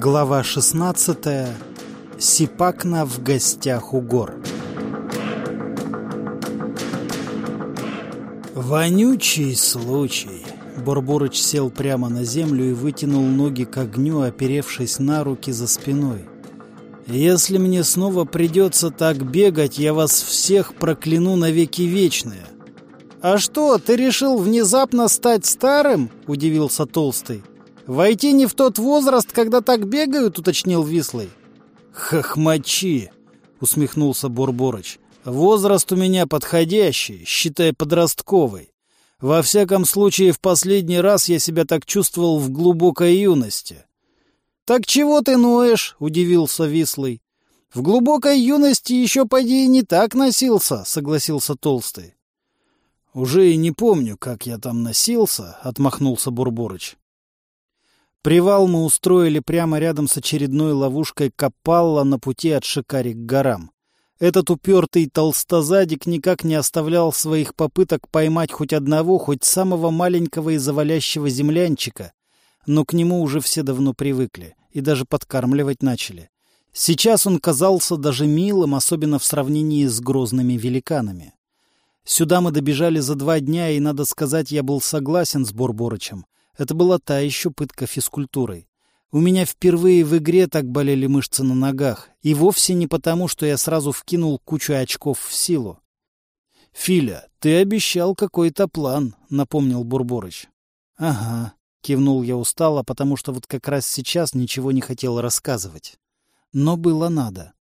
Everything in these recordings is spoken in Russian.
Глава 16. Сипакна в гостях у гор. Вонючий случай. Бурборыч сел прямо на землю и вытянул ноги к огню, оперевшись на руки за спиной. «Если мне снова придется так бегать, я вас всех прокляну навеки вечные». «А что, ты решил внезапно стать старым?» — удивился Толстый. «Войти не в тот возраст, когда так бегают», — уточнил Вислый. «Хохмачи!» — усмехнулся Бурборыч. «Возраст у меня подходящий, считай подростковый. Во всяком случае, в последний раз я себя так чувствовал в глубокой юности». «Так чего ты ноешь?» — удивился Вислый. «В глубокой юности еще, поди, не так носился», — согласился Толстый. «Уже и не помню, как я там носился», — отмахнулся Бурборыч. Привал мы устроили прямо рядом с очередной ловушкой Капалла на пути от Шикари к горам. Этот упертый толстозадик никак не оставлял своих попыток поймать хоть одного, хоть самого маленького и завалящего землянчика, но к нему уже все давно привыкли и даже подкармливать начали. Сейчас он казался даже милым, особенно в сравнении с грозными великанами. Сюда мы добежали за два дня, и, надо сказать, я был согласен с Борборычем. Это была та еще пытка физкультурой. У меня впервые в игре так болели мышцы на ногах, и вовсе не потому, что я сразу вкинул кучу очков в силу. — Филя, ты обещал какой-то план, — напомнил Бурборыч. — Ага, — кивнул я устало, потому что вот как раз сейчас ничего не хотел рассказывать. Но было надо.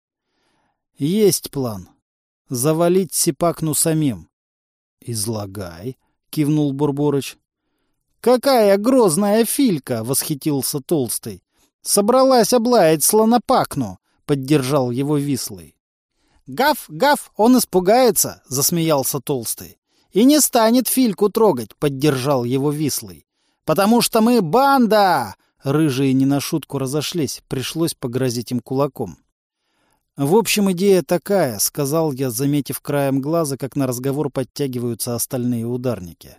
— Есть план. Завалить Сипакну самим. — Излагай, — кивнул Бурборыч. «Какая грозная филька!» — восхитился Толстый. «Собралась облаять слонопакну!» — поддержал его Вислый. «Гав, гав, он испугается!» — засмеялся Толстый. «И не станет фильку трогать!» — поддержал его Вислый. «Потому что мы банда!» Рыжие не на шутку разошлись, пришлось погрозить им кулаком. «В общем, идея такая», — сказал я, заметив краем глаза, как на разговор подтягиваются остальные ударники.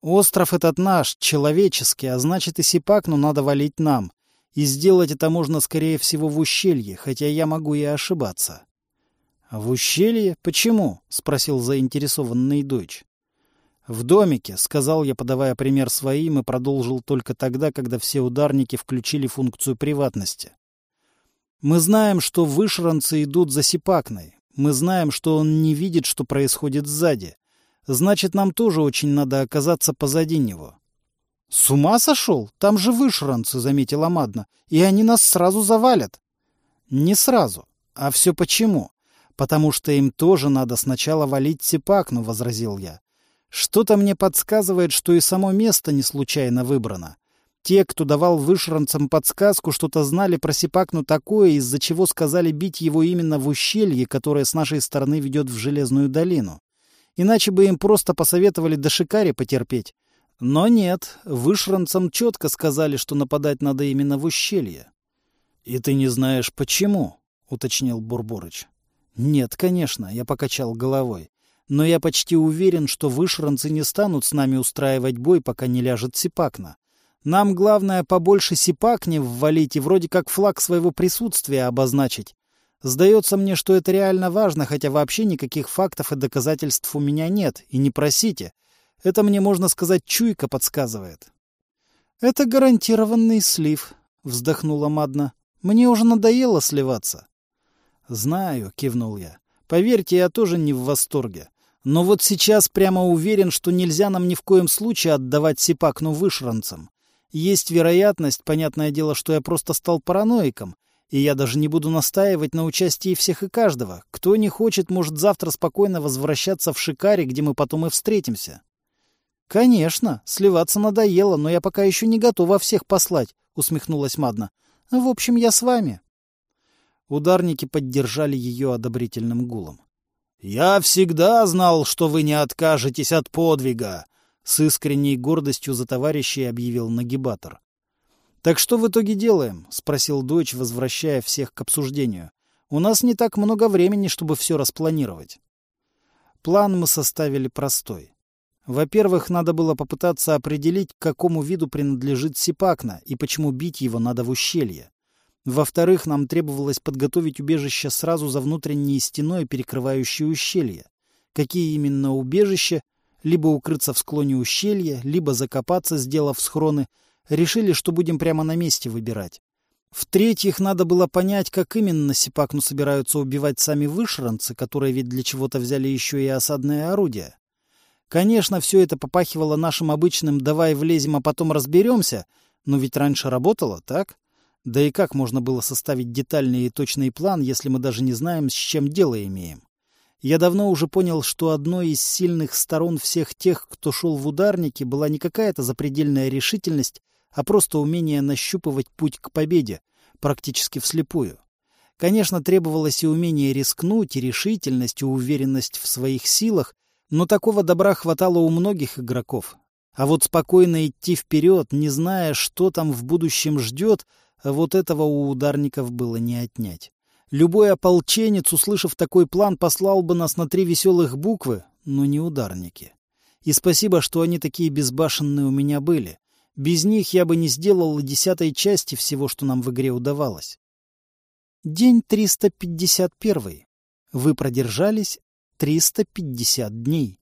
Остров этот наш, человеческий, а значит и Сипакну надо валить нам. И сделать это можно, скорее всего, в ущелье, хотя я могу и ошибаться. — В ущелье? Почему? — спросил заинтересованный дочь. — В домике, — сказал я, подавая пример своим, и продолжил только тогда, когда все ударники включили функцию приватности. Мы знаем, что вышранцы идут за Сипакной. Мы знаем, что он не видит, что происходит сзади. Значит, нам тоже очень надо оказаться позади него. — С ума сошел? Там же вышранцы, — заметила Мадна, — и они нас сразу завалят. — Не сразу. А все почему? Потому что им тоже надо сначала валить Сипакну, — возразил я. Что-то мне подсказывает, что и само место не случайно выбрано. Те, кто давал вышранцам подсказку, что-то знали про Сипакну такое, из-за чего сказали бить его именно в ущелье, которое с нашей стороны ведет в Железную долину. Иначе бы им просто посоветовали до Шикари потерпеть. Но нет, вышранцам четко сказали, что нападать надо именно в ущелье. — И ты не знаешь, почему? — уточнил Бурборыч. — Нет, конечно, я покачал головой. Но я почти уверен, что вышранцы не станут с нами устраивать бой, пока не ляжет Сипакна. Нам главное побольше Сипакни ввалить и вроде как флаг своего присутствия обозначить. Сдается мне, что это реально важно, хотя вообще никаких фактов и доказательств у меня нет, и не просите. Это мне, можно сказать, чуйка подсказывает. — Это гарантированный слив, — вздохнула Мадна. — Мне уже надоело сливаться. — Знаю, — кивнул я. — Поверьте, я тоже не в восторге. Но вот сейчас прямо уверен, что нельзя нам ни в коем случае отдавать Сипакну вышранцам. Есть вероятность, понятное дело, что я просто стал параноиком, и я даже не буду настаивать на участии всех и каждого. Кто не хочет, может завтра спокойно возвращаться в Шикаре, где мы потом и встретимся. — Конечно, сливаться надоело, но я пока еще не готова всех послать, — усмехнулась Мадна. — В общем, я с вами. Ударники поддержали ее одобрительным гулом. — Я всегда знал, что вы не откажетесь от подвига! — с искренней гордостью за товарищей объявил нагибатор. «Так что в итоге делаем?» — спросил дочь, возвращая всех к обсуждению. «У нас не так много времени, чтобы все распланировать». План мы составили простой. Во-первых, надо было попытаться определить, к какому виду принадлежит Сипакна и почему бить его надо в ущелье. Во-вторых, нам требовалось подготовить убежище сразу за внутренней стеной, перекрывающей ущелье. Какие именно убежища, либо укрыться в склоне ущелья, либо закопаться, сделав схроны, решили, что будем прямо на месте выбирать. В-третьих, надо было понять, как именно Сипакну собираются убивать сами вышранцы, которые ведь для чего-то взяли еще и осадное орудие. Конечно, все это попахивало нашим обычным «давай влезем, а потом разберемся», но ведь раньше работало, так? Да и как можно было составить детальный и точный план, если мы даже не знаем, с чем дело имеем? Я давно уже понял, что одной из сильных сторон всех тех, кто шел в ударники, была не какая-то запредельная решительность, а просто умение нащупывать путь к победе, практически вслепую. Конечно, требовалось и умение рискнуть, и решительность, и уверенность в своих силах, но такого добра хватало у многих игроков. А вот спокойно идти вперед, не зная, что там в будущем ждет, вот этого у ударников было не отнять. Любой ополченец, услышав такой план, послал бы нас на три веселых буквы, но не ударники. И спасибо, что они такие безбашенные у меня были. Без них я бы не сделал и десятой части всего, что нам в игре удавалось. День 351. Вы продержались 350 дней.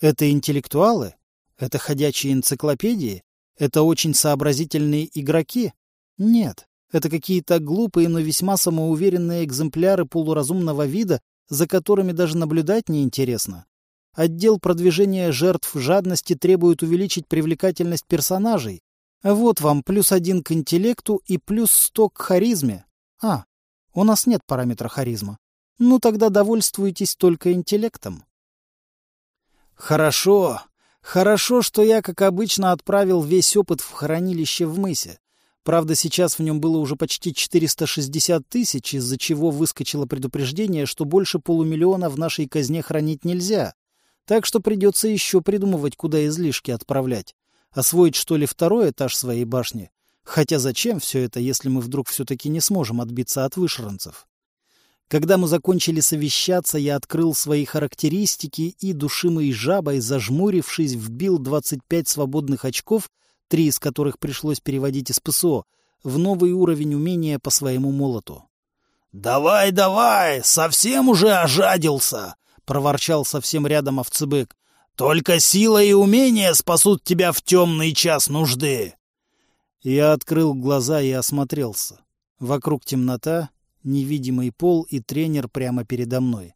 Это интеллектуалы? Это ходячие энциклопедии? Это очень сообразительные игроки? Нет, это какие-то глупые, но весьма самоуверенные экземпляры полуразумного вида, за которыми даже наблюдать неинтересно. Отдел продвижения жертв жадности требует увеличить привлекательность персонажей. Вот вам плюс один к интеллекту и плюс сто к харизме. А, у нас нет параметра харизма. Ну тогда довольствуйтесь только интеллектом. Хорошо. Хорошо, что я, как обычно, отправил весь опыт в хранилище в мысе. Правда, сейчас в нем было уже почти 460 тысяч, из-за чего выскочило предупреждение, что больше полумиллиона в нашей казне хранить нельзя. Так что придется еще придумывать, куда излишки отправлять. Освоить, что ли, второй этаж своей башни? Хотя зачем все это, если мы вдруг все-таки не сможем отбиться от вышранцев? Когда мы закончили совещаться, я открыл свои характеристики и, душимой жабой, зажмурившись, вбил 25 свободных очков, три из которых пришлось переводить из ПСО, в новый уровень умения по своему молоту. «Давай, давай! Совсем уже ожадился!» Проворчал совсем рядом овцебык. «Только сила и умение спасут тебя в темный час нужды!» Я открыл глаза и осмотрелся. Вокруг темнота, невидимый пол и тренер прямо передо мной.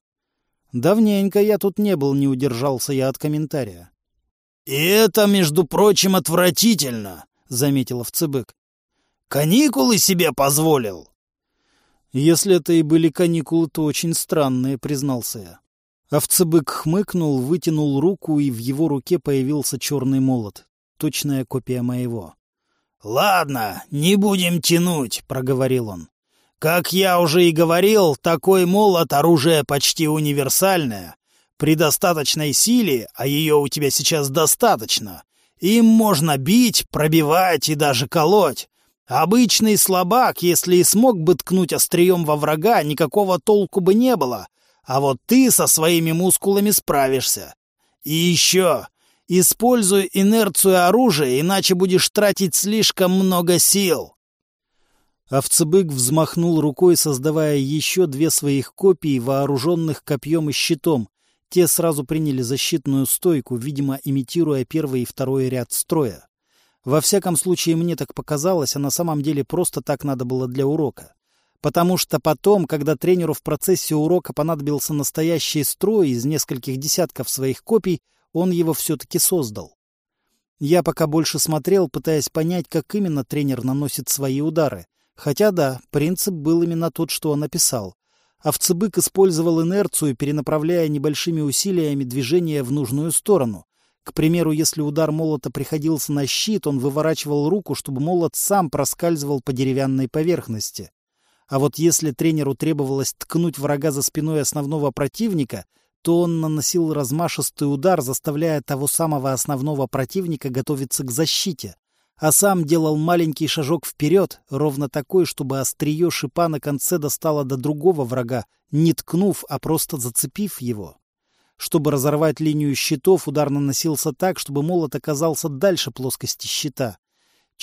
Давненько я тут не был, не удержался я от комментария. — И это, между прочим, отвратительно, — заметил овцебык. — Каникулы себе позволил? — Если это и были каникулы, то очень странные, — признался я. Овцебык хмыкнул, вытянул руку, и в его руке появился черный молот. Точная копия моего. — Ладно, не будем тянуть, — проговорил он. — Как я уже и говорил, такой молот — оружие почти универсальное. При достаточной силе, а ее у тебя сейчас достаточно, им можно бить, пробивать и даже колоть. Обычный слабак, если и смог бы ткнуть острием во врага, никакого толку бы не было, а вот ты со своими мускулами справишься. И еще, используй инерцию оружия, иначе будешь тратить слишком много сил. Овцебык взмахнул рукой, создавая еще две своих копии, вооруженных копьем и щитом. Те сразу приняли защитную стойку, видимо, имитируя первый и второй ряд строя. Во всяком случае, мне так показалось, а на самом деле просто так надо было для урока потому что потом, когда тренеру в процессе урока понадобился настоящий строй из нескольких десятков своих копий, он его все-таки создал. Я пока больше смотрел, пытаясь понять, как именно тренер наносит свои удары. Хотя да, принцип был именно тот, что он описал. Овцебык использовал инерцию, перенаправляя небольшими усилиями движение в нужную сторону. К примеру, если удар молота приходился на щит, он выворачивал руку, чтобы молот сам проскальзывал по деревянной поверхности. А вот если тренеру требовалось ткнуть врага за спиной основного противника, то он наносил размашистый удар, заставляя того самого основного противника готовиться к защите, а сам делал маленький шажок вперед, ровно такой, чтобы острие шипа на конце достало до другого врага, не ткнув, а просто зацепив его. Чтобы разорвать линию щитов, удар наносился так, чтобы молот оказался дальше плоскости щита.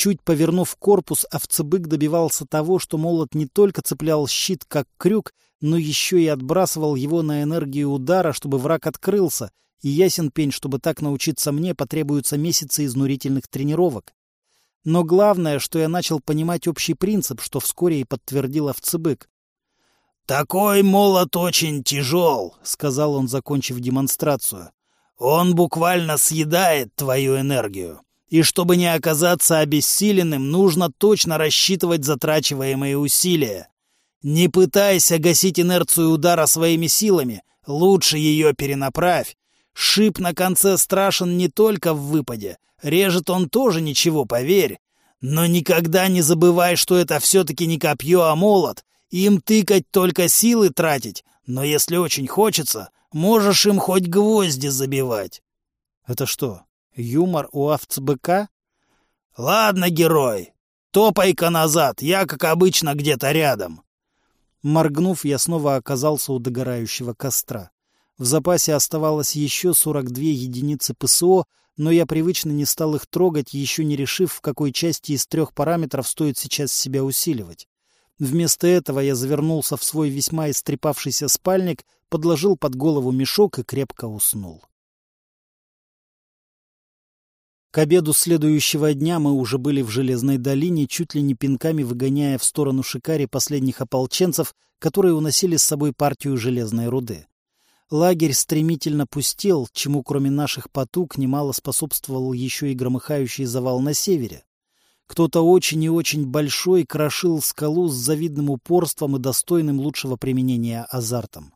Чуть повернув корпус, овцебык добивался того, что молот не только цеплял щит как крюк, но еще и отбрасывал его на энергию удара, чтобы враг открылся, и ясен пень, чтобы так научиться мне, потребуются месяцы изнурительных тренировок. Но главное, что я начал понимать общий принцип, что вскоре и подтвердил овцебык. «Такой молот очень тяжел», — сказал он, закончив демонстрацию. «Он буквально съедает твою энергию. И чтобы не оказаться обессиленным, нужно точно рассчитывать затрачиваемые усилия. Не пытайся гасить инерцию удара своими силами, лучше ее перенаправь. Шип на конце страшен не только в выпаде, режет он тоже ничего, поверь. Но никогда не забывай, что это все-таки не копье, а молот. Им тыкать только силы тратить, но если очень хочется, можешь им хоть гвозди забивать. Это что, юмор у овцбыка? Ладно, герой, топай-ка назад, я, как обычно, где-то рядом. Моргнув, я снова оказался у догорающего костра. В запасе оставалось еще 42 единицы ПСО, но я привычно не стал их трогать, еще не решив, в какой части из трех параметров стоит сейчас себя усиливать. Вместо этого я завернулся в свой весьма истрепавшийся спальник, подложил под голову мешок и крепко уснул. К обеду следующего дня мы уже были в Железной долине, чуть ли не пинками выгоняя в сторону Шикари последних ополченцев, которые уносили с собой партию железной руды. Лагерь стремительно пустел, чему кроме наших потуг немало способствовал еще и громыхающий завал на севере. Кто-то очень и очень большой крошил скалу с завидным упорством и достойным лучшего применения азартом.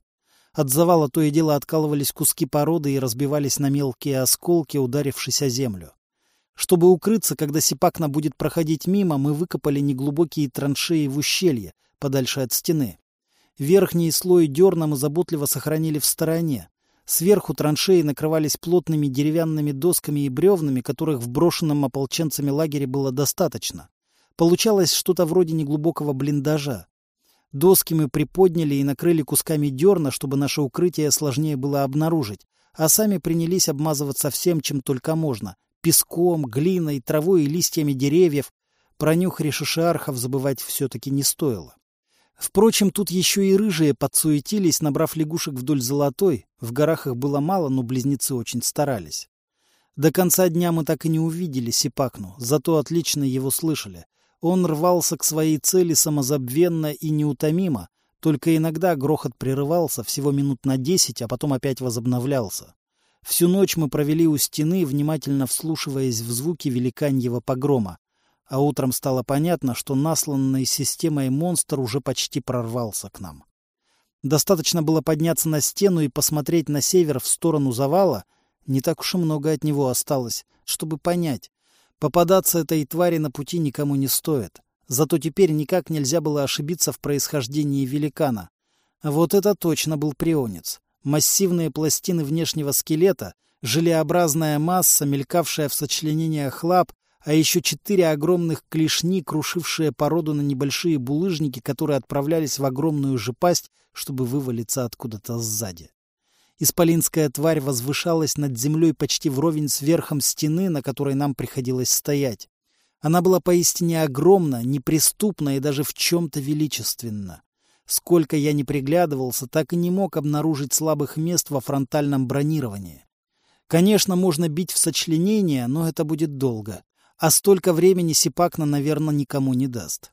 От завала то и дело откалывались куски породы и разбивались на мелкие осколки, ударившись о землю. Чтобы укрыться, когда Сипакна будет проходить мимо, мы выкопали неглубокие траншеи в ущелье, подальше от стены. Верхний слой дерна мы заботливо сохранили в стороне. Сверху траншеи накрывались плотными деревянными досками и бревнами, которых в брошенном ополченцами лагере было достаточно. Получалось что-то вроде неглубокого блиндажа. Доски мы приподняли и накрыли кусками дерна, чтобы наше укрытие сложнее было обнаружить, а сами принялись обмазываться всем, чем только можно песком, глиной, травой и листьями деревьев. Про нюх решишиархов забывать все-таки не стоило. Впрочем, тут еще и рыжие подсуетились, набрав лягушек вдоль золотой. В горах их было мало, но близнецы очень старались. До конца дня мы так и не увидели Сипакну, зато отлично его слышали. Он рвался к своей цели самозабвенно и неутомимо, только иногда грохот прерывался всего минут на десять, а потом опять возобновлялся. Всю ночь мы провели у стены, внимательно вслушиваясь в звуки великаньего погрома. А утром стало понятно, что насланный системой монстр уже почти прорвался к нам. Достаточно было подняться на стену и посмотреть на север в сторону завала. Не так уж и много от него осталось, чтобы понять. Попадаться этой твари на пути никому не стоит. Зато теперь никак нельзя было ошибиться в происхождении великана. Вот это точно был прионец массивные пластины внешнего скелета, желеобразная масса, мелькавшая в сочленениях лап, а еще четыре огромных клешни, крушившие породу на небольшие булыжники, которые отправлялись в огромную же пасть, чтобы вывалиться откуда-то сзади. Исполинская тварь возвышалась над землей почти вровень с верхом стены, на которой нам приходилось стоять. Она была поистине огромна, неприступна и даже в чем-то величественна. Сколько я не приглядывался, так и не мог обнаружить слабых мест во фронтальном бронировании. Конечно, можно бить в сочленение, но это будет долго. А столько времени Сипакна, наверное, никому не даст.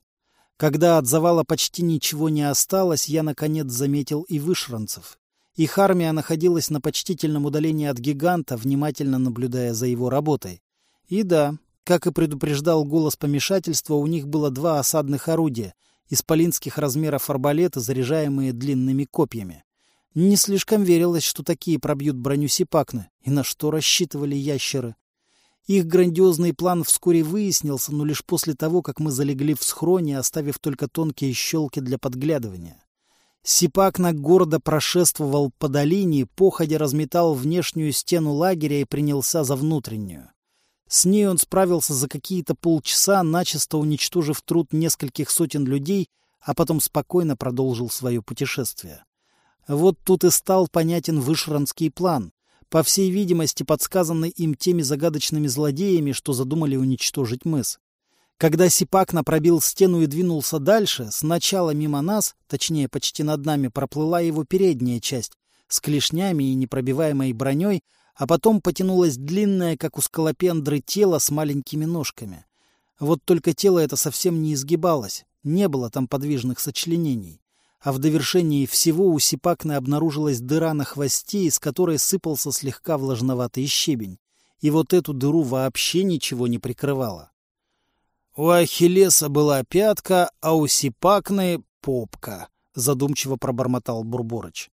Когда от завала почти ничего не осталось, я, наконец, заметил и вышранцев. Их армия находилась на почтительном удалении от гиганта, внимательно наблюдая за его работой. И да, как и предупреждал голос помешательства, у них было два осадных орудия — исполинских размеров арбалеты, заряжаемые длинными копьями. Не слишком верилось, что такие пробьют броню Сипакны, и на что рассчитывали ящеры. Их грандиозный план вскоре выяснился, но лишь после того, как мы залегли в схроне, оставив только тонкие щелки для подглядывания. Сипакна гордо прошествовал по долине, походя разметал внешнюю стену лагеря и принялся за внутреннюю. С ней он справился за какие-то полчаса, начисто уничтожив труд нескольких сотен людей, а потом спокойно продолжил свое путешествие. Вот тут и стал понятен вышранский план, по всей видимости подсказанный им теми загадочными злодеями, что задумали уничтожить мыс. Когда Сипакна пробил стену и двинулся дальше, сначала мимо нас, точнее почти над нами, проплыла его передняя часть с клешнями и непробиваемой броней, а потом потянулось длинное, как у скалопендры, тело с маленькими ножками. Вот только тело это совсем не изгибалось, не было там подвижных сочленений. А в довершении всего у Сипакны обнаружилась дыра на хвосте, из которой сыпался слегка влажноватый щебень. И вот эту дыру вообще ничего не прикрывало. «У Ахиллеса была пятка, а у Сипакны — попка», — задумчиво пробормотал Бурборыч.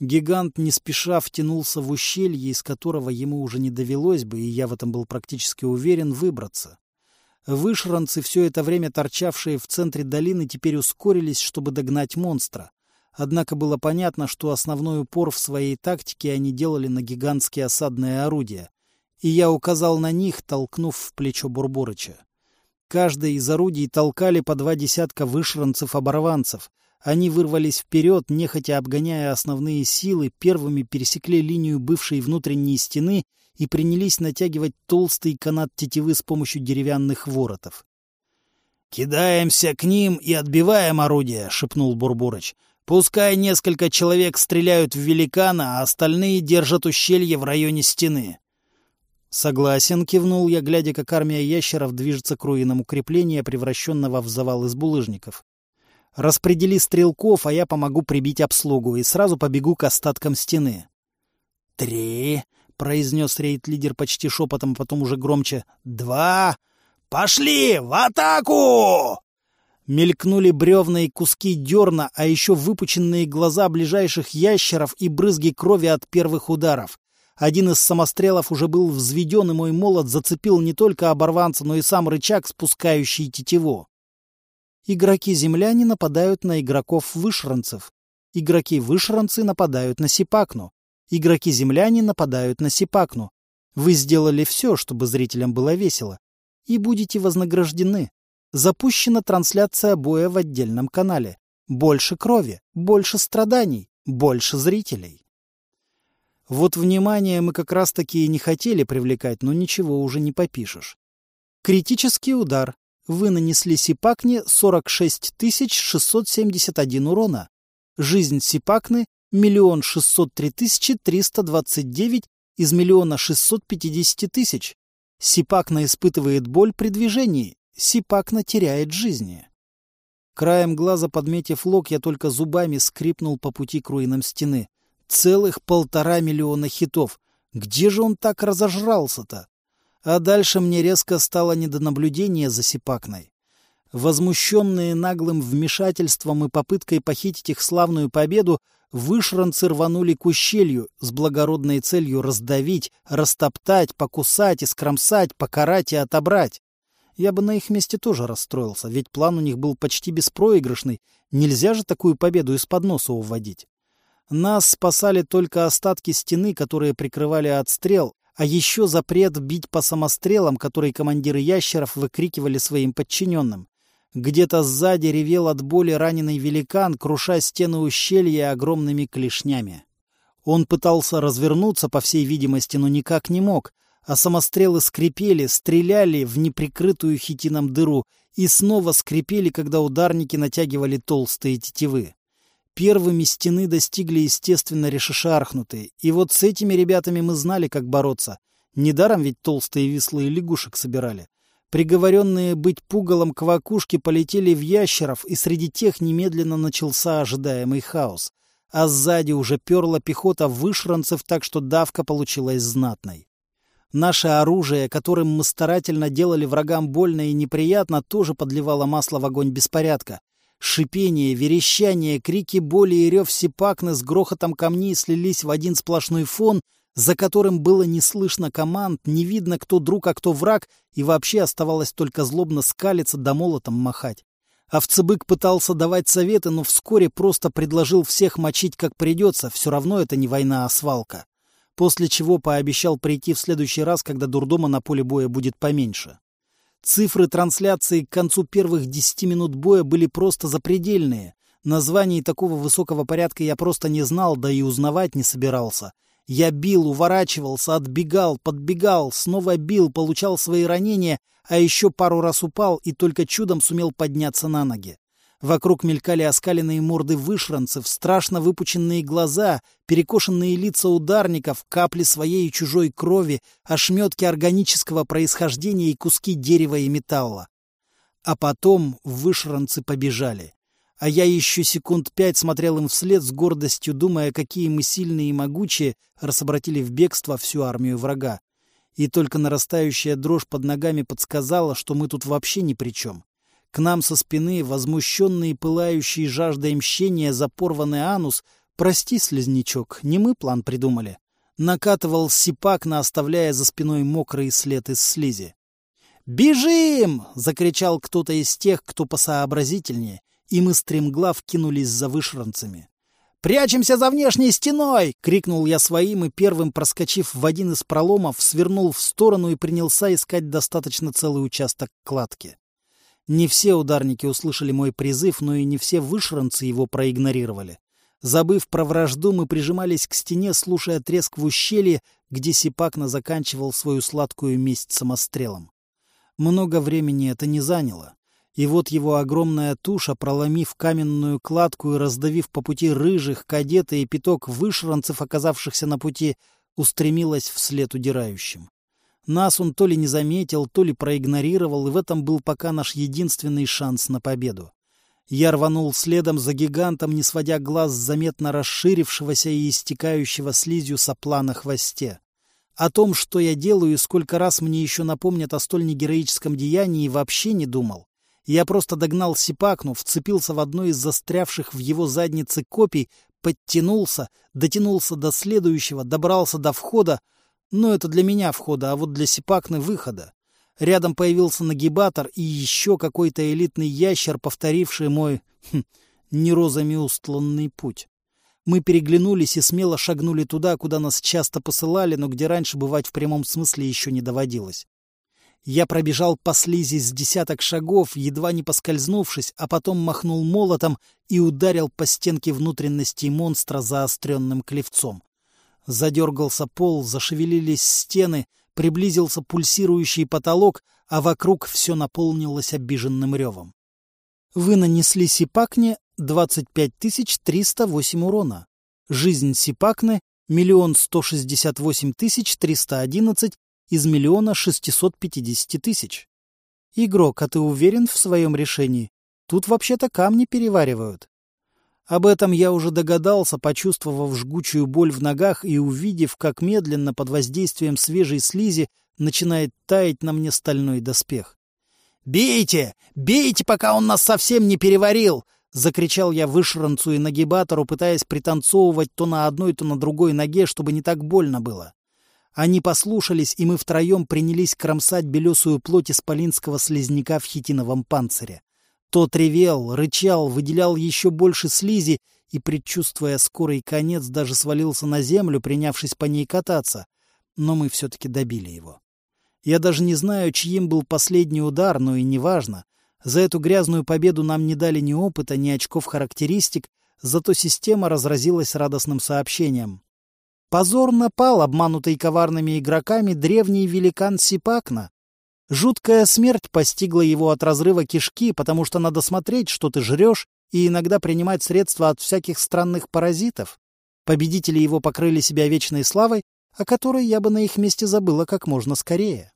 Гигант не спеша втянулся в ущелье, из которого ему уже не довелось бы, и я в этом был практически уверен, выбраться. Вышранцы, все это время торчавшие в центре долины, теперь ускорились, чтобы догнать монстра. Однако было понятно, что основной упор в своей тактике они делали на гигантские осадные орудия. И я указал на них, толкнув в плечо Бурборыча. Каждое из орудий толкали по два десятка вышранцев-оборванцев. Они вырвались вперед, нехотя обгоняя основные силы, первыми пересекли линию бывшей внутренней стены и принялись натягивать толстый канат тетивы с помощью деревянных воротов. «Кидаемся к ним и отбиваем орудие», — шепнул Бурбурыч. «Пускай несколько человек стреляют в великана, а остальные держат ущелье в районе стены». «Согласен», — кивнул я, глядя, как армия ящеров движется к руинам укрепления, превращенного в завал из булыжников. «Распредели стрелков, а я помогу прибить обслугу, и сразу побегу к остаткам стены». «Три», — произнес рейд-лидер почти шепотом, потом уже громче. «Два! Пошли! В атаку!» Мелькнули бревна и куски дерна, а еще выпученные глаза ближайших ящеров и брызги крови от первых ударов. Один из самострелов уже был взведен, и мой молот зацепил не только оборванца, но и сам рычаг, спускающий тетиву. Игроки-земляне нападают на игроков-вышранцев. Игроки-вышранцы нападают на Сипакну. Игроки-земляне нападают на Сипакну. Вы сделали все, чтобы зрителям было весело. И будете вознаграждены. Запущена трансляция боя в отдельном канале. Больше крови, больше страданий, больше зрителей. Вот внимание мы как раз-таки и не хотели привлекать, но ничего уже не попишешь. Критический удар. Вы нанесли Сипакне 46 671 урона. Жизнь Сипакны — 1 603 329 из миллиона 650 тысяч. Сипакна испытывает боль при движении. Сипакна теряет жизни. Краем глаза подметив лог, я только зубами скрипнул по пути к руинам стены. Целых полтора миллиона хитов. Где же он так разожрался-то? А дальше мне резко стало не до наблюдения за Сипакной. Возмущенные наглым вмешательством и попыткой похитить их славную победу, вышранцы рванули к ущелью с благородной целью раздавить, растоптать, покусать, искромсать, покарать и отобрать. Я бы на их месте тоже расстроился, ведь план у них был почти беспроигрышный. Нельзя же такую победу из-под носа уводить. Нас спасали только остатки стены, которые прикрывали отстрел, а еще запрет бить по самострелам, которые командиры ящеров выкрикивали своим подчиненным. Где-то сзади ревел от боли раненый великан, круша стены ущелья огромными клешнями. Он пытался развернуться, по всей видимости, но никак не мог, а самострелы скрипели, стреляли в неприкрытую хитином дыру и снова скрипели, когда ударники натягивали толстые тетивы. Первыми стены достигли, естественно, решишархнутые. И вот с этими ребятами мы знали, как бороться. Недаром ведь толстые вислые лягушек собирали. Приговоренные быть пугалом квакушки полетели в ящеров, и среди тех немедленно начался ожидаемый хаос. А сзади уже перла пехота вышранцев, так что давка получилась знатной. Наше оружие, которым мы старательно делали врагам больно и неприятно, тоже подливало масло в огонь беспорядка. Шипение, верещание, крики боли и рев сипакны с грохотом камней слились в один сплошной фон, за которым было не слышно команд, не видно, кто друг, а кто враг, и вообще оставалось только злобно скалиться да молотом махать. Овцебык пытался давать советы, но вскоре просто предложил всех мочить как придется, все равно это не война, а свалка. После чего пообещал прийти в следующий раз, когда дурдома на поле боя будет поменьше. Цифры трансляции к концу первых десяти минут боя были просто запредельные. Названий такого высокого порядка я просто не знал, да и узнавать не собирался. Я бил, уворачивался, отбегал, подбегал, снова бил, получал свои ранения, а еще пару раз упал и только чудом сумел подняться на ноги. Вокруг мелькали оскаленные морды вышранцев, страшно выпученные глаза, перекошенные лица ударников, капли своей и чужой крови, ошметки органического происхождения и куски дерева и металла. А потом вышранцы побежали. А я еще секунд пять смотрел им вслед с гордостью, думая, какие мы сильные и могучие, раз обратили в бегство всю армию врага. И только нарастающая дрожь под ногами подсказала, что мы тут вообще ни при чем. К нам со спины, возмущенные пылающие жаждой мщения за порванный анус, прости, слезнячок, не мы план придумали, накатывал сипакна, оставляя за спиной мокрый след из слизи. «Бежим!» — закричал кто-то из тех, кто посообразительнее, и мы стремглав кинулись за вышранцами. «Прячемся за внешней стеной!» — крикнул я своим и первым, проскочив в один из проломов, свернул в сторону и принялся искать достаточно целый участок кладки. Не все ударники услышали мой призыв, но и не все вышранцы его проигнорировали. Забыв про вражду, мы прижимались к стене, слушая треск в ущелье, где Сипакна заканчивал свою сладкую месть самострелом. Много времени это не заняло. И вот его огромная туша, проломив каменную кладку и раздавив по пути рыжих, кадета и пяток вышранцев, оказавшихся на пути, устремилась вслед удирающим. Нас он то ли не заметил, то ли проигнорировал, и в этом был пока наш единственный шанс на победу. Я рванул следом за гигантом, не сводя глаз заметно расширившегося и истекающего слизью сопла на хвосте. О том, что я делаю и сколько раз мне еще напомнят о столь негероическом деянии, вообще не думал. Я просто догнал Сипакну, вцепился в одно из застрявших в его заднице копий, подтянулся, дотянулся до следующего, добрался до входа, но это для меня входа, а вот для Сипакны выхода. Рядом появился нагибатор и еще какой-то элитный ящер, повторивший мой хм, не устланный путь. Мы переглянулись и смело шагнули туда, куда нас часто посылали, но где раньше бывать в прямом смысле еще не доводилось. Я пробежал по слизи с десяток шагов, едва не поскользнувшись, а потом махнул молотом и ударил по стенке внутренности монстра заостренным клевцом. Задергался пол, зашевелились стены, приблизился пульсирующий потолок, а вокруг все наполнилось обиженным ревом. Вы нанесли Сипакне 25 308 урона. Жизнь Сипакны — миллион сто шестьдесят восемь тысяч триста одиннадцать из миллиона шестисот пятидесяти тысяч. Игрок, а ты уверен в своем решении? Тут вообще-то камни переваривают. Об этом я уже догадался, почувствовав жгучую боль в ногах и увидев, как медленно под воздействием свежей слизи начинает таять на мне стальной доспех. «Бейте! Бейте, пока он нас совсем не переварил!» — закричал я вышранцу и нагибатору, пытаясь пританцовывать то на одной, то на другой ноге, чтобы не так больно было. Они послушались, и мы втроем принялись кромсать белесую плоть исполинского слизняка в хитиновом панцире. Тот ревел, рычал, выделял еще больше слизи и, предчувствуя скорый конец, даже свалился на землю, принявшись по ней кататься. Но мы все-таки добили его. Я даже не знаю, чьим был последний удар, но и неважно. За эту грязную победу нам не дали ни опыта, ни очков характеристик, зато система разразилась радостным сообщением. Позор напал, обманутый коварными игроками, древний великан Сипакна. Жуткая смерть постигла его от разрыва кишки, потому что надо смотреть, что ты жрешь, и иногда принимать средства от всяких странных паразитов. Победители его покрыли себя вечной славой, о которой я бы на их месте забыла как можно скорее.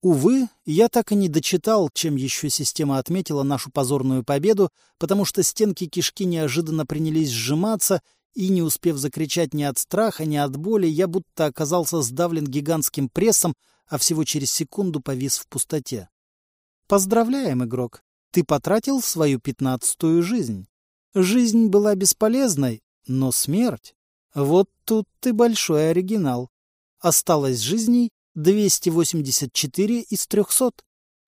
Увы, я так и не дочитал, чем еще система отметила нашу позорную победу, потому что стенки кишки неожиданно принялись сжиматься, и, не успев закричать ни от страха, ни от боли, я будто оказался сдавлен гигантским прессом, а всего через секунду повис в пустоте. Поздравляем, игрок. Ты потратил свою пятнадцатую жизнь. Жизнь была бесполезной, но смерть... Вот тут ты большой оригинал. Осталось жизней 284 из 300.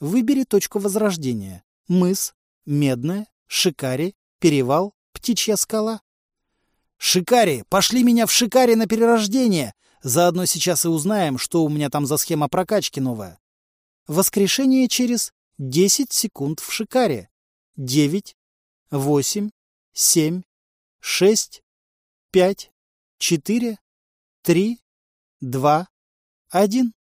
Выбери точку возрождения. Мыс, Медная, Шикари, Перевал, Птичья скала. Шикари, пошли меня в Шикари на перерождение! Заодно сейчас и узнаем, что у меня там за схема прокачки новая. Воскрешение через 10 секунд в шикаре. 9, 8, 7, 6, 5, 4, три, два, один.